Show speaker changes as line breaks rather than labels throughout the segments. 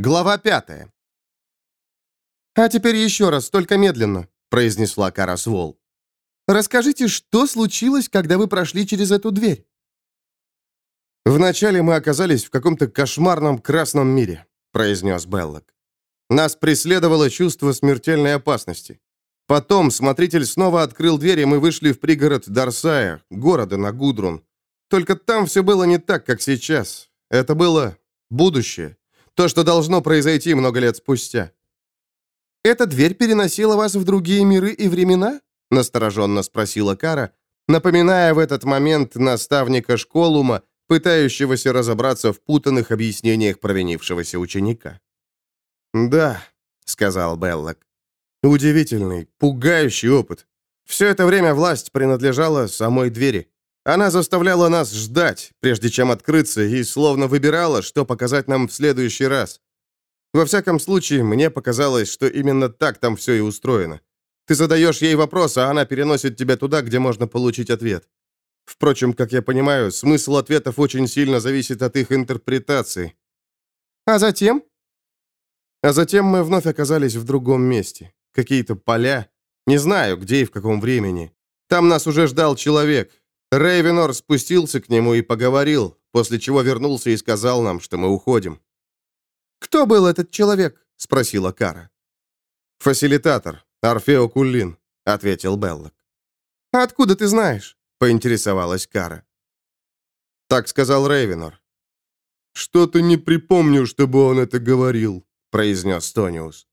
Глава пятая. «А теперь еще раз, только медленно», — произнесла Кара Свол. «Расскажите, что случилось, когда вы прошли через эту дверь?» «Вначале мы оказались в каком-то кошмарном красном мире», — произнес Беллок. «Нас преследовало чувство смертельной опасности. Потом смотритель снова открыл дверь, и мы вышли в пригород Дарсая, города на Гудрун. Только там все было не так, как сейчас. Это было будущее. То, что должно произойти много лет спустя. «Эта дверь переносила вас в другие миры и времена?» — настороженно спросила Кара, напоминая в этот момент наставника Школума, пытающегося разобраться в путанных объяснениях провинившегося ученика. «Да», — сказал Беллок. «Удивительный, пугающий опыт. Все это время власть принадлежала самой двери. Она заставляла нас ждать, прежде чем открыться, и словно выбирала, что показать нам в следующий раз. Во всяком случае, мне показалось, что именно так там все и устроено. Ты задаешь ей вопрос, а она переносит тебя туда, где можно получить ответ. Впрочем, как я понимаю, смысл ответов очень сильно зависит от их интерпретации. А затем? А затем мы вновь оказались в другом месте. Какие-то поля. Не знаю, где и в каком времени. Там нас уже ждал человек, Рейвенор спустился к нему и поговорил, после чего вернулся и сказал нам, что мы уходим. «Кто был этот человек?» — спросила Кара. «Фасилитатор, Орфео Куллин», — ответил Беллок. «А откуда ты знаешь?» — поинтересовалась Кара. Так сказал Рейвенор. «Что-то не припомню, чтобы он это говорил», — произнес Тониус.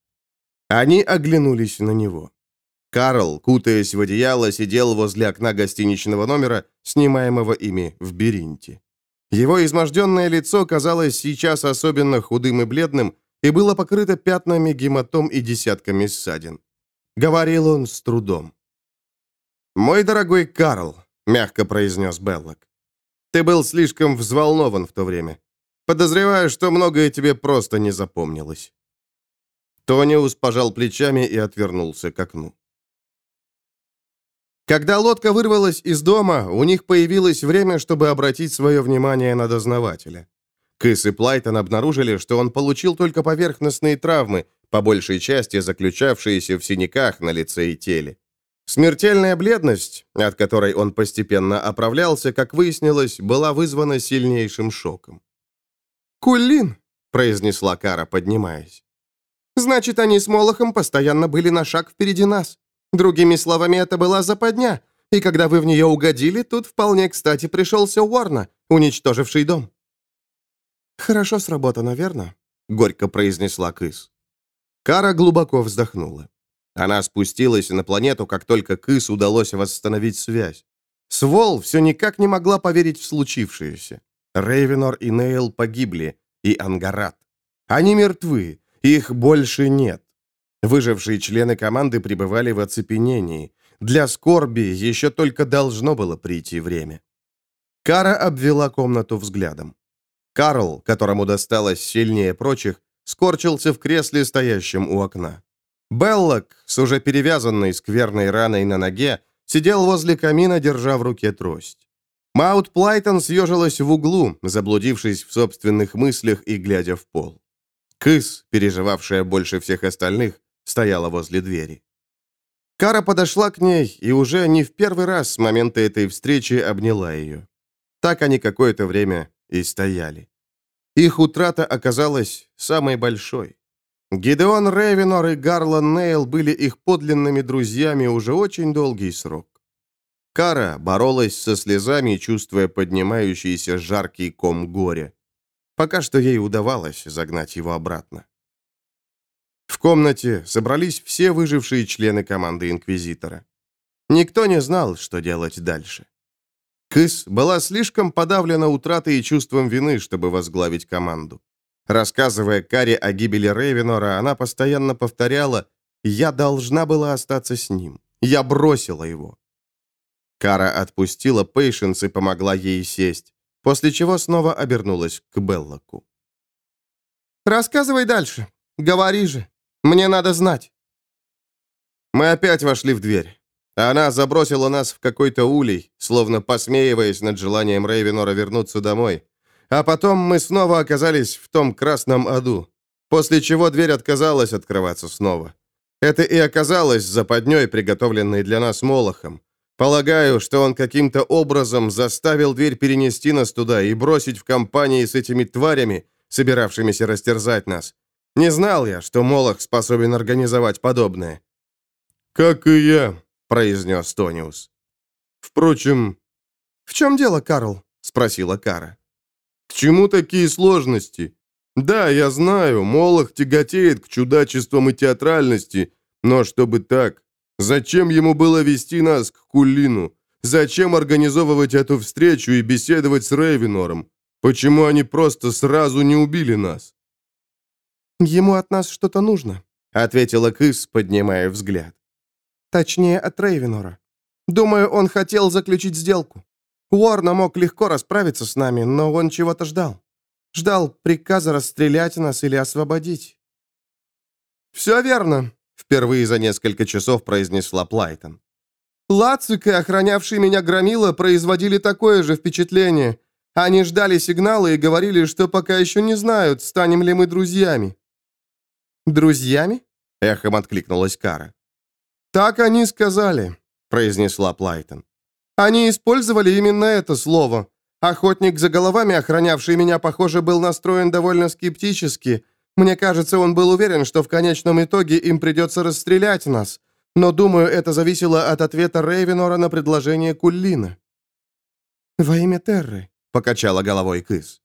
Они оглянулись на него. Карл, кутаясь в одеяло, сидел возле окна гостиничного номера, снимаемого ими в Беринте. Его изможденное лицо казалось сейчас особенно худым и бледным и было покрыто пятнами гематом и десятками ссадин. Говорил он с трудом. «Мой дорогой Карл», — мягко произнес Беллок, — «ты был слишком взволнован в то время. Подозреваю, что многое тебе просто не запомнилось». Тониус пожал плечами и отвернулся к окну. Когда лодка вырвалась из дома, у них появилось время, чтобы обратить свое внимание на дознавателя. Кыс и Плайтон обнаружили, что он получил только поверхностные травмы, по большей части заключавшиеся в синяках на лице и теле. Смертельная бледность, от которой он постепенно оправлялся, как выяснилось, была вызвана сильнейшим шоком. «Кулин», — произнесла Кара, поднимаясь. «Значит, они с Молохом постоянно были на шаг впереди нас. Другими словами, это была западня, и когда вы в нее угодили, тут вполне кстати пришелся Уорна, уничтоживший дом». «Хорошо сработано, верно?» — горько произнесла Кыс. Кара глубоко вздохнула. Она спустилась на планету, как только Кыс удалось восстановить связь. Свол все никак не могла поверить в случившееся. Рейвенор и Нейл погибли, и Ангарат. Они мертвы, их больше нет. Выжившие члены команды пребывали в оцепенении. Для скорби еще только должно было прийти время. Кара обвела комнату взглядом. Карл, которому досталось сильнее прочих, скорчился в кресле, стоящем у окна. Беллок, с уже перевязанной скверной раной на ноге, сидел возле камина, держа в руке трость. Маут Плайтон съежилась в углу, заблудившись в собственных мыслях и глядя в пол. Кыс, переживавшая больше всех остальных, стояла возле двери. Кара подошла к ней и уже не в первый раз с момента этой встречи обняла ее. Так они какое-то время и стояли. Их утрата оказалась самой большой. Гидеон Рейвенор и Гарлан Нейл были их подлинными друзьями уже очень долгий срок. Кара боролась со слезами, чувствуя поднимающийся жаркий ком горя. Пока что ей удавалось загнать его обратно. В комнате собрались все выжившие члены команды Инквизитора. Никто не знал, что делать дальше. Кыс была слишком подавлена утратой и чувством вины, чтобы возглавить команду. Рассказывая Каре о гибели Рейвенора, она постоянно повторяла «Я должна была остаться с ним. Я бросила его». Кара отпустила Пейшенс и помогла ей сесть, после чего снова обернулась к Беллоку. «Рассказывай дальше. Говори же. Мне надо знать». Мы опять вошли в дверь. Она забросила нас в какой-то улей, словно посмеиваясь над желанием Рейвенора вернуться домой. А потом мы снова оказались в том красном аду. после чего дверь отказалась открываться снова. Это и оказалось западней, приготовленной для нас Молохом. Полагаю, что он каким-то образом заставил дверь перенести нас туда и бросить в компании с этими тварями, собиравшимися растерзать нас. Не знал я, что Молох способен организовать подобное. «Как и я», — произнес Тониус. «Впрочем...» «В чем дело, Карл?» — спросила Кара. «К чему такие сложности? Да, я знаю, Молох тяготеет к чудачествам и театральности, но чтобы так, зачем ему было вести нас к Кулину? Зачем организовывать эту встречу и беседовать с Рейвенором? Почему они просто сразу не убили нас?»
«Ему от нас что-то нужно», —
ответила Кыс, поднимая взгляд.
«Точнее, от Рейвенора. Думаю, он хотел заключить сделку. Уорна мог легко расправиться с нами, но он чего-то ждал. Ждал приказа расстрелять нас или освободить».
«Все верно», — впервые за несколько часов произнесла Плайтон.
«Лацик и охранявший меня громила производили такое же впечатление. Они ждали сигнала и говорили, что пока еще не знают, станем ли мы друзьями».
«Друзьями?» — эхом откликнулась Кара.
«Так они сказали», — произнесла Плайтон. «Они использовали именно это слово. Охотник за головами, охранявший меня, похоже, был настроен довольно скептически. Мне кажется, он был уверен, что в конечном итоге им придется расстрелять нас. Но, думаю, это зависело от ответа Рейвенора на предложение Куллина». «Во имя Терры», — покачала головой Кыс.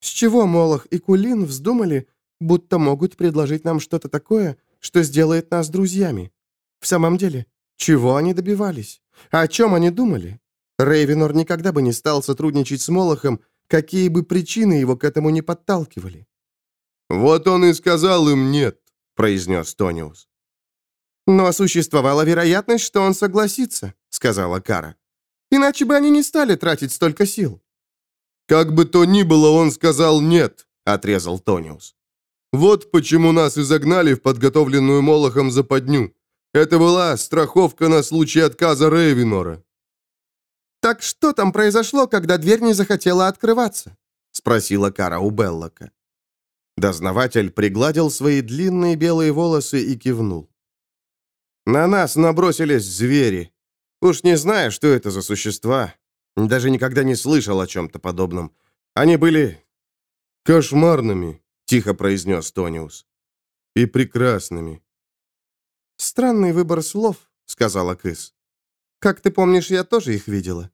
«С чего Молох и Кулин вздумали, будто могут предложить нам что-то такое, что сделает нас друзьями. В самом деле, чего они добивались? О чем они думали? Рейвенор никогда бы не стал сотрудничать с Молохом, какие бы причины его к этому не подталкивали.
«Вот он и сказал им нет», — произнес Тониус.
«Но существовала вероятность, что он согласится», — сказала Кара. «Иначе бы они не стали тратить столько сил».
«Как бы то ни было, он сказал нет», — отрезал Тониус. Вот почему нас и загнали в подготовленную Молохом западню. Это была страховка на случай отказа Рейвенора.
«Так что там произошло, когда дверь не захотела открываться?» — спросила Кара у Беллока.
Дознаватель пригладил свои длинные белые волосы и кивнул. «На нас набросились звери. Уж не знаю, что это за существа. Даже никогда не слышал о чем-то подобном. Они были кошмарными тихо произнес Тониус. «И прекрасными».
«Странный выбор слов», — сказала Кыс. «Как ты помнишь, я тоже их видела».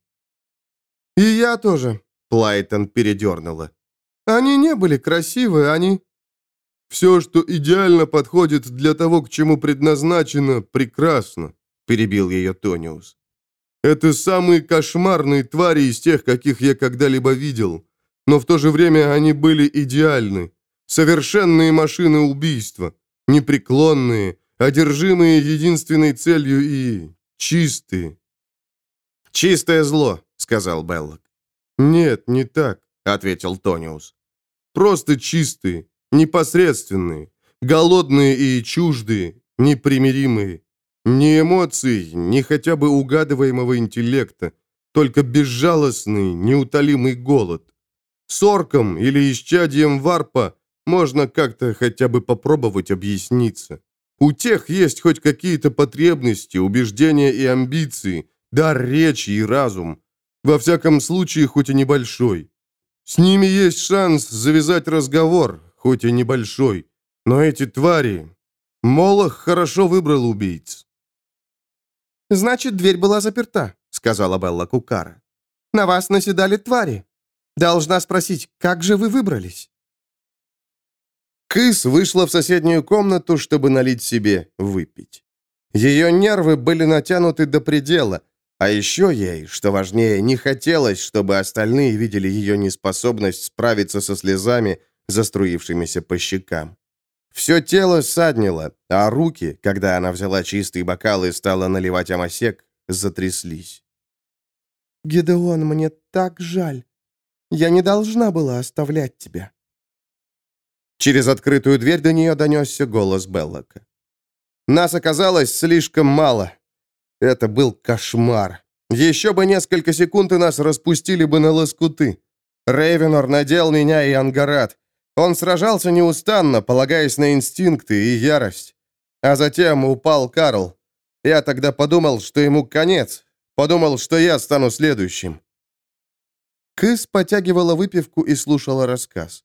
«И я тоже», — Плайтон передернула.
«Они не были красивы, они...»
«Все, что идеально подходит для того, к чему предназначено, прекрасно», — перебил ее Тониус. «Это самые кошмарные твари из тех, каких я когда-либо видел. Но в то же время они были идеальны. Совершенные машины убийства, непреклонные, одержимые единственной целью и чистые. «Чистое зло», — сказал Беллок. «Нет, не так», — ответил Тониус. «Просто чистые, непосредственные, голодные и чуждые, непримиримые. Ни эмоций, ни хотя бы угадываемого интеллекта, только безжалостный, неутолимый голод. С орком или исчадием варпа можно как-то хотя бы попробовать объясниться. У тех есть хоть какие-то потребности, убеждения и амбиции, дар речи и разум. Во всяком случае, хоть и небольшой. С ними есть шанс завязать разговор, хоть и небольшой. Но эти твари... Молох хорошо выбрал убийц.
«Значит, дверь была заперта», — сказала Белла Кукара. «На вас наседали твари. Должна спросить, как же вы выбрались?»
Кыс вышла в соседнюю комнату, чтобы налить себе выпить. Ее нервы были натянуты до предела, а еще ей, что важнее, не хотелось, чтобы остальные видели ее неспособность справиться со слезами, заструившимися по щекам. Все тело саднило, а руки, когда она взяла чистый бокал и стала наливать амосек, затряслись.
«Гедеон, мне так жаль. Я не должна была оставлять тебя».
Через открытую дверь до нее донесся голос Беллока. «Нас оказалось слишком мало. Это был кошмар. Еще бы несколько секунд, и нас распустили бы на лоскуты. Рейвенор надел меня и Ангарат. Он сражался неустанно, полагаясь на инстинкты и ярость. А затем упал Карл. Я тогда подумал, что ему конец. Подумал, что я стану следующим. Кыс потягивала выпивку и слушала рассказ.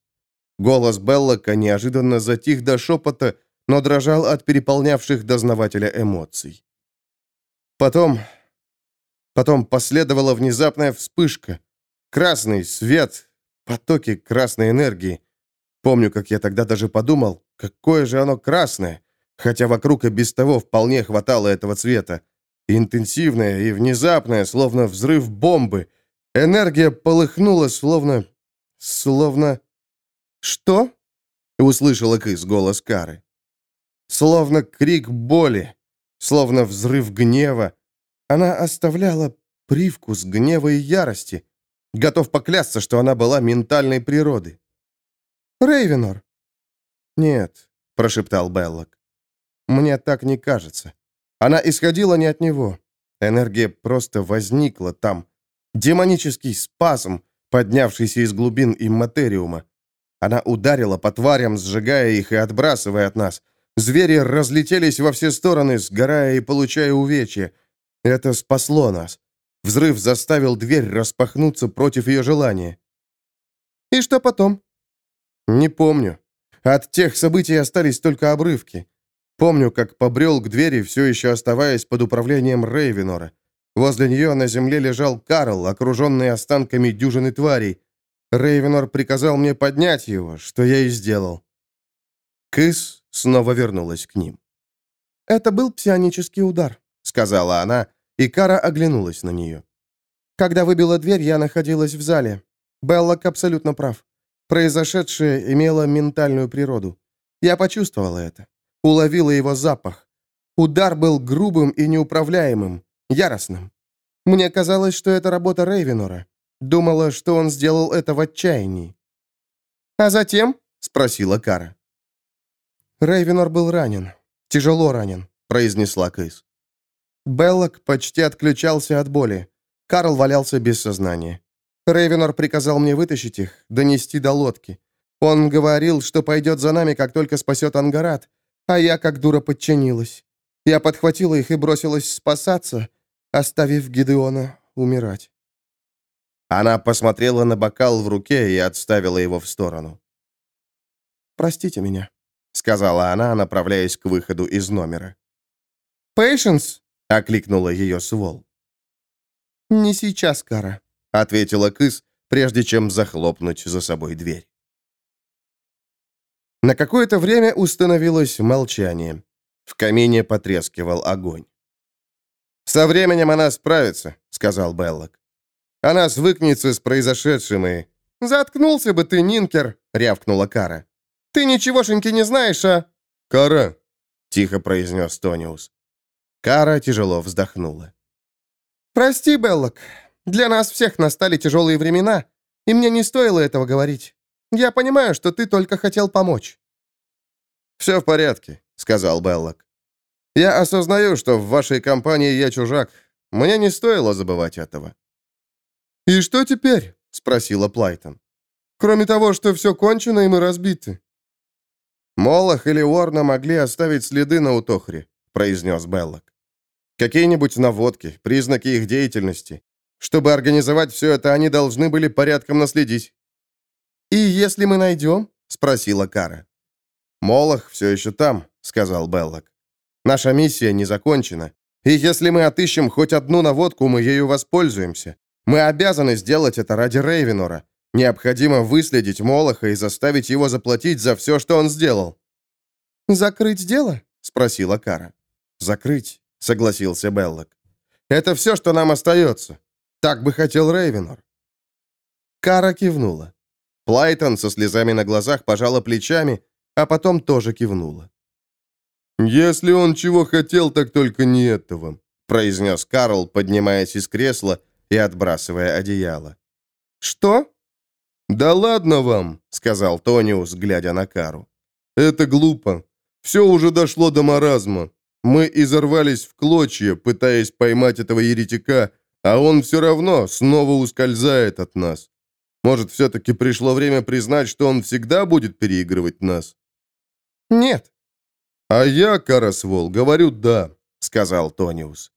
Голос Беллока неожиданно затих до шепота, но дрожал от переполнявших дознавателя эмоций. Потом... Потом последовала внезапная вспышка. Красный свет, потоки красной энергии. Помню, как я тогда даже подумал, какое же оно красное, хотя вокруг и без того вполне хватало этого цвета. Интенсивное и внезапное, словно взрыв бомбы. Энергия полыхнула, словно... словно... «Что?» — услышала Кыс голос Кары. Словно крик боли, словно взрыв гнева. Она оставляла привкус гнева и ярости. Готов поклясться, что она была ментальной природы. «Рейвенор!» «Нет», — прошептал Беллок. «Мне так не кажется. Она исходила не от него. Энергия просто возникла там. Демонический спазм, поднявшийся из глубин имматериума. Она ударила по тварям, сжигая их и отбрасывая от нас. Звери разлетелись во все стороны, сгорая и получая увечья. Это спасло нас. Взрыв заставил дверь распахнуться против ее желания. «И что потом?» «Не помню. От тех событий остались только обрывки. Помню, как побрел к двери, все еще оставаясь под управлением Рейвенора. Возле нее на земле лежал Карл, окруженный останками дюжины тварей. Рейвенор приказал мне поднять его, что я и сделал. Кыс снова вернулась к ним. «Это был псионический удар», — сказала она, и Кара оглянулась на нее. «Когда выбила дверь, я находилась в зале. Беллок абсолютно прав. Произошедшее имело ментальную природу. Я почувствовала это. Уловила его запах. Удар был грубым и неуправляемым, яростным. Мне казалось, что это работа Рейвенора. Думала, что он сделал это в отчаянии. «А затем?» — спросила Кара. Рейвенор был ранен. Тяжело ранен, произнесла Кыс. Беллок почти отключался от боли. Карл валялся без сознания. Рейвенор приказал мне вытащить их, донести до лодки. Он говорил, что пойдет за нами, как только спасет Ангарат, а я как дура подчинилась. Я подхватила их и бросилась спасаться, оставив Гидеона умирать. Она посмотрела на бокал в руке и отставила его в сторону. «Простите меня», — сказала она, направляясь к выходу из номера. «Пейшенс!» — окликнула ее Свол. «Не сейчас, Кара», — ответила Кыс, прежде чем захлопнуть за собой дверь. На какое-то время установилось молчание. В камине потрескивал огонь. «Со временем она справится», — сказал Беллок. Она свыкнется с произошедшим и... «Заткнулся бы ты, Нинкер!» — рявкнула Кара. «Ты ничегошеньки не знаешь, а...» «Кара!» — тихо произнес Тониус. Кара тяжело вздохнула.
«Прости, Беллок. Для нас всех настали тяжелые времена, и мне не стоило этого говорить. Я понимаю, что ты только хотел помочь».
«Все в порядке», — сказал Беллок. «Я осознаю, что в вашей компании я чужак. Мне не стоило забывать этого».
«И что теперь?» — спросила Плайтон. «Кроме того, что все кончено, и мы разбиты».
«Молох или Уорна могли оставить следы на Утохре», — произнес Беллок. «Какие-нибудь наводки, признаки их деятельности. Чтобы организовать все это, они должны были порядком наследить».
«И если мы найдем?» — спросила Кара.
«Молох все еще там», — сказал Беллок. «Наша миссия не закончена. И если мы отыщем хоть одну наводку, мы ею воспользуемся. Мы обязаны сделать это ради Рейвенора. Необходимо выследить Молоха и заставить его заплатить за все, что он сделал».
«Закрыть дело?»
— спросила Кара. «Закрыть», — согласился Беллок. «Это все, что нам остается. Так бы хотел Рейвенор». Кара кивнула. Плайтон со слезами на глазах пожала плечами, а потом тоже кивнула.
«Если он чего хотел, так только не этого», — произнес Карл, поднимаясь из кресла и отбрасывая одеяло.
«Что?»
«Да ладно вам», — сказал Тониус, глядя на Кару. «Это глупо. Все уже дошло до маразма. Мы изорвались в клочья, пытаясь поймать этого еретика, а он все равно снова ускользает от нас. Может, все-таки пришло время признать, что он всегда будет переигрывать нас?»
«Нет».
«А я, Карасвол, говорю «да», — сказал Тониус.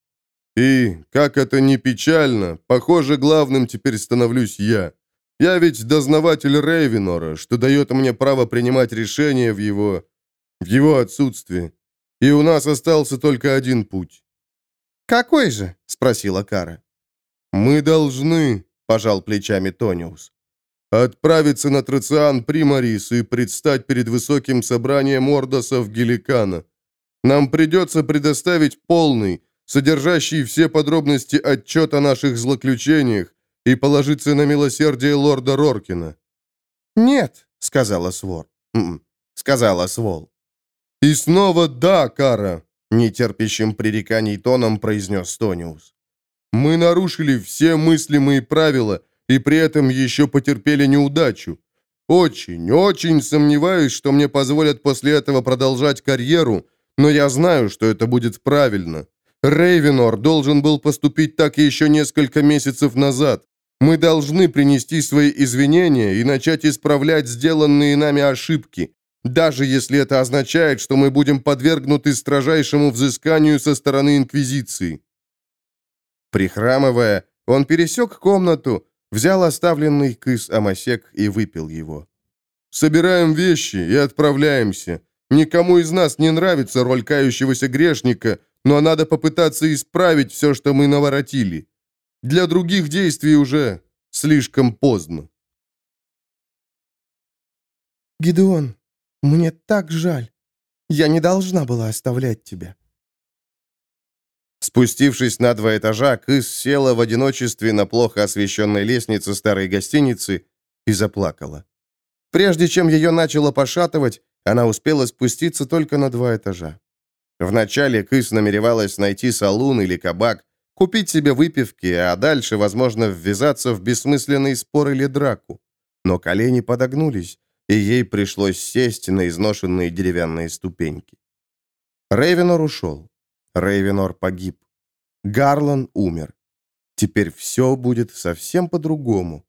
«И, как это ни печально, похоже, главным теперь становлюсь я. Я ведь дознаватель Рейвенора, что дает мне право принимать решения в его... в его отсутствии. И у нас остался только один путь».
«Какой же?» — спросила Кара.
«Мы должны», — пожал плечами Тониус, «отправиться на Трациан Примарис и предстать перед высоким собранием Ордосов Геликана. Нам придется предоставить полный, содержащий все подробности отчет о наших злоключениях, и положиться на милосердие лорда Роркина».
«Нет», — сказала Свор.
«М «М-м», -м", сказала Свол. «И снова да, Кара», — нетерпящим пререканий тоном произнес Тониус. «Мы нарушили все мыслимые правила и при этом еще потерпели неудачу. Очень, очень сомневаюсь, что мне позволят после этого продолжать карьеру, но я знаю, что это будет правильно. Рейвенор должен был поступить так еще несколько месяцев назад. Мы должны принести свои извинения и начать исправлять сделанные нами ошибки, даже если это означает, что мы будем подвергнуты строжайшему взысканию со стороны Инквизиции».
Прихрамывая, он пересек комнату, взял оставленный кыс Амасек и выпил его.
«Собираем вещи и отправляемся. Никому из нас не нравится роль кающегося грешника, но надо попытаться исправить все, что мы наворотили. Для других действий уже слишком поздно.
«Гидеон, мне так жаль. Я не должна была оставлять тебя».
Спустившись на два этажа, Кыс села в одиночестве на плохо освещенной лестнице старой гостиницы и заплакала. Прежде чем ее начало пошатывать, она успела спуститься только на два этажа. Вначале Кыс намеревалась найти салун или кабак, купить себе выпивки, а дальше, возможно, ввязаться в бессмысленный спор или драку. Но колени подогнулись, и ей пришлось сесть на изношенные деревянные ступеньки. Рейвенор ушел. Рейвенор погиб. Гарлан умер. Теперь все будет совсем по-другому.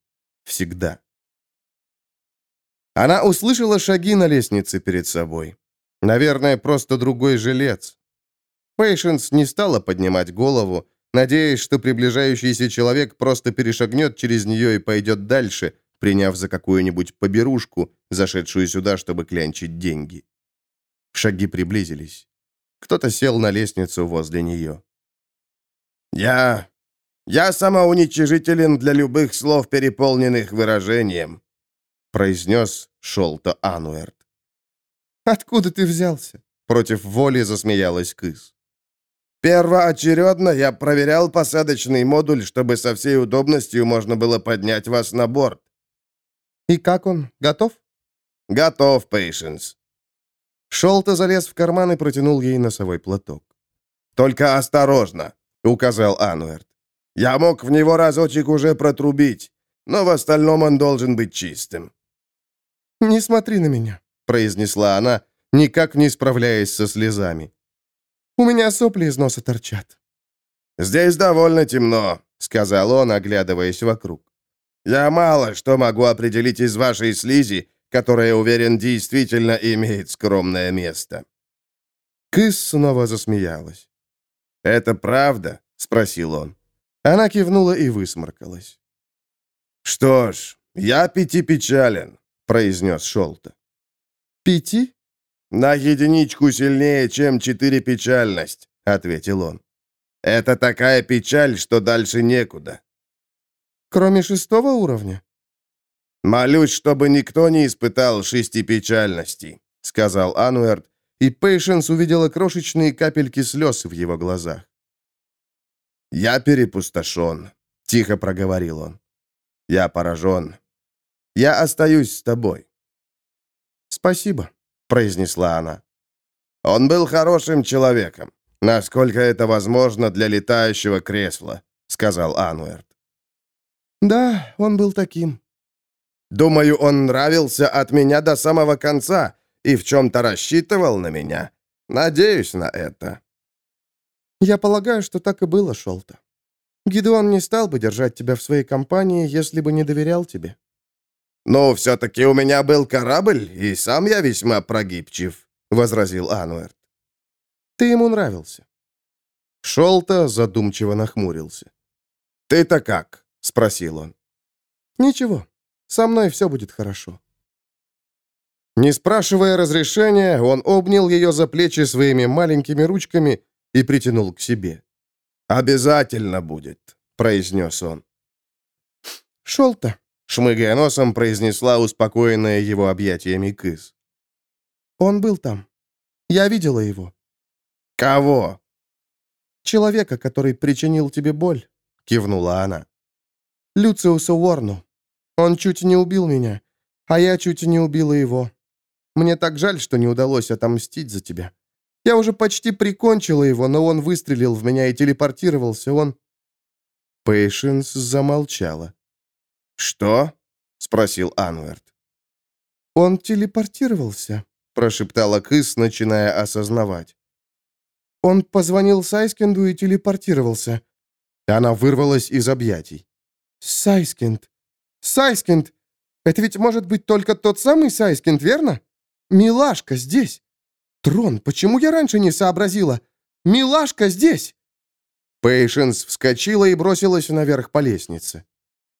Всегда. Она услышала шаги на лестнице перед собой. Наверное, просто другой жилец. Пейшенс не стала поднимать голову, надеясь, что приближающийся человек просто перешагнет через нее и пойдет дальше, приняв за какую-нибудь поберушку, зашедшую сюда, чтобы клянчить деньги. Шаги приблизились. Кто-то сел на лестницу возле нее. «Я... я самоуничижителен для любых слов, переполненных выражением», произнес Шолто Ануэрт.
«Откуда ты взялся?»
Против воли засмеялась Кыс.
Первоочередно я проверял посадочный модуль, чтобы со всей удобностью можно было поднять вас на борт.
И как он? Готов?
Готов, Пейшенс.
Шелта залез в карман и протянул ей носовой платок.
«Только осторожно», — указал Ануэрт. «Я мог в него разочек уже протрубить, но в остальном он должен быть чистым».
«Не смотри на меня», —
произнесла она, никак не справляясь со слезами.
У меня сопли из носа торчат».
«Здесь довольно темно», — сказал он, оглядываясь вокруг. «Я мало что могу определить из вашей слизи, которая, уверен, действительно имеет скромное место».
Кыс снова засмеялась.
«Это правда?» — спросил он.
Она кивнула и высморкалась.
«Что ж, я пятипечален», — произнес Шолта.
«Пяти?»
«На единичку сильнее, чем четыре печальность», — ответил он. «Это такая печаль, что дальше некуда».
«Кроме шестого уровня?»
«Молюсь, чтобы никто не испытал шести печальностей», — сказал Ануэрт,
и Пейшенс увидела крошечные капельки слез в его глазах.
«Я перепустошен», — тихо проговорил он. «Я поражен. Я остаюсь с тобой».
«Спасибо», произнесла она.
«Он был хорошим человеком, насколько это возможно для летающего кресла», сказал Ануэрт.
«Да, он был таким».
«Думаю, он нравился от меня до самого конца и в чем-то рассчитывал на меня. Надеюсь на это».
«Я полагаю, что так и было, Шолта. Гидеон не стал бы держать тебя в своей компании, если бы не доверял тебе».
«Ну, все-таки у меня был корабль, и сам я весьма прогибчив», — возразил Ануэрт.
«Ты ему нравился».
Шолта задумчиво нахмурился.
«Ты-то как?» — спросил он.
«Ничего, со мной все будет хорошо».
Не спрашивая разрешения, он обнял ее за плечи своими маленькими ручками и притянул к себе.
«Обязательно будет», — произнес он.
«Шел-то», —
шмыгая носом, произнесла успокоенная его объятиями Кыс.
«Он был там. Я видела его».
«Кого?»
«Человека, который причинил тебе боль», — кивнула она. «Люциуса Уорну. Он чуть не убил меня, а я чуть не убила его. Мне так жаль, что не удалось отомстить за тебя. Я уже почти прикончила его, но он выстрелил в меня и телепортировался. Он...»
Пейшенс замолчала.
«Что?» — спросил Анверт.
«Он телепортировался», — прошептала Кыс, начиная осознавать. «Он позвонил Сайскенду и телепортировался».
Она вырвалась из объятий.
«Сайскенд! Сайскенд! Это ведь может быть только тот самый Сайскенд, верно?» «Милашка здесь! Трон, почему я раньше не сообразила? Милашка здесь!»
Пейшенс вскочила и бросилась наверх по лестнице.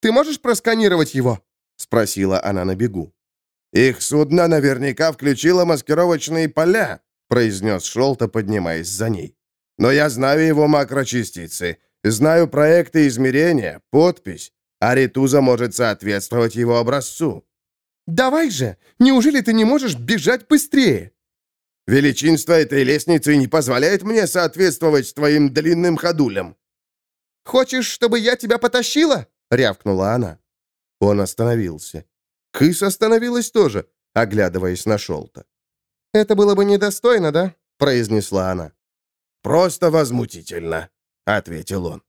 «Ты можешь просканировать его?»
— спросила она на бегу.
«Их судно наверняка включило маскировочные поля», — произнес Шолта, поднимаясь за ней. «Но я знаю его макрочастицы, знаю проекты измерения, подпись. Аритуза может соответствовать его образцу».
«Давай же! Неужели ты не можешь бежать быстрее?»
«Величинство этой лестницы не позволяет мне соответствовать твоим длинным ходулям».
«Хочешь, чтобы я тебя потащила?» — рявкнула она.
Он остановился. Кыс остановилась тоже, оглядываясь на Шолта.
«Это было бы недостойно, да?» — произнесла она.
«Просто возмутительно», — ответил он.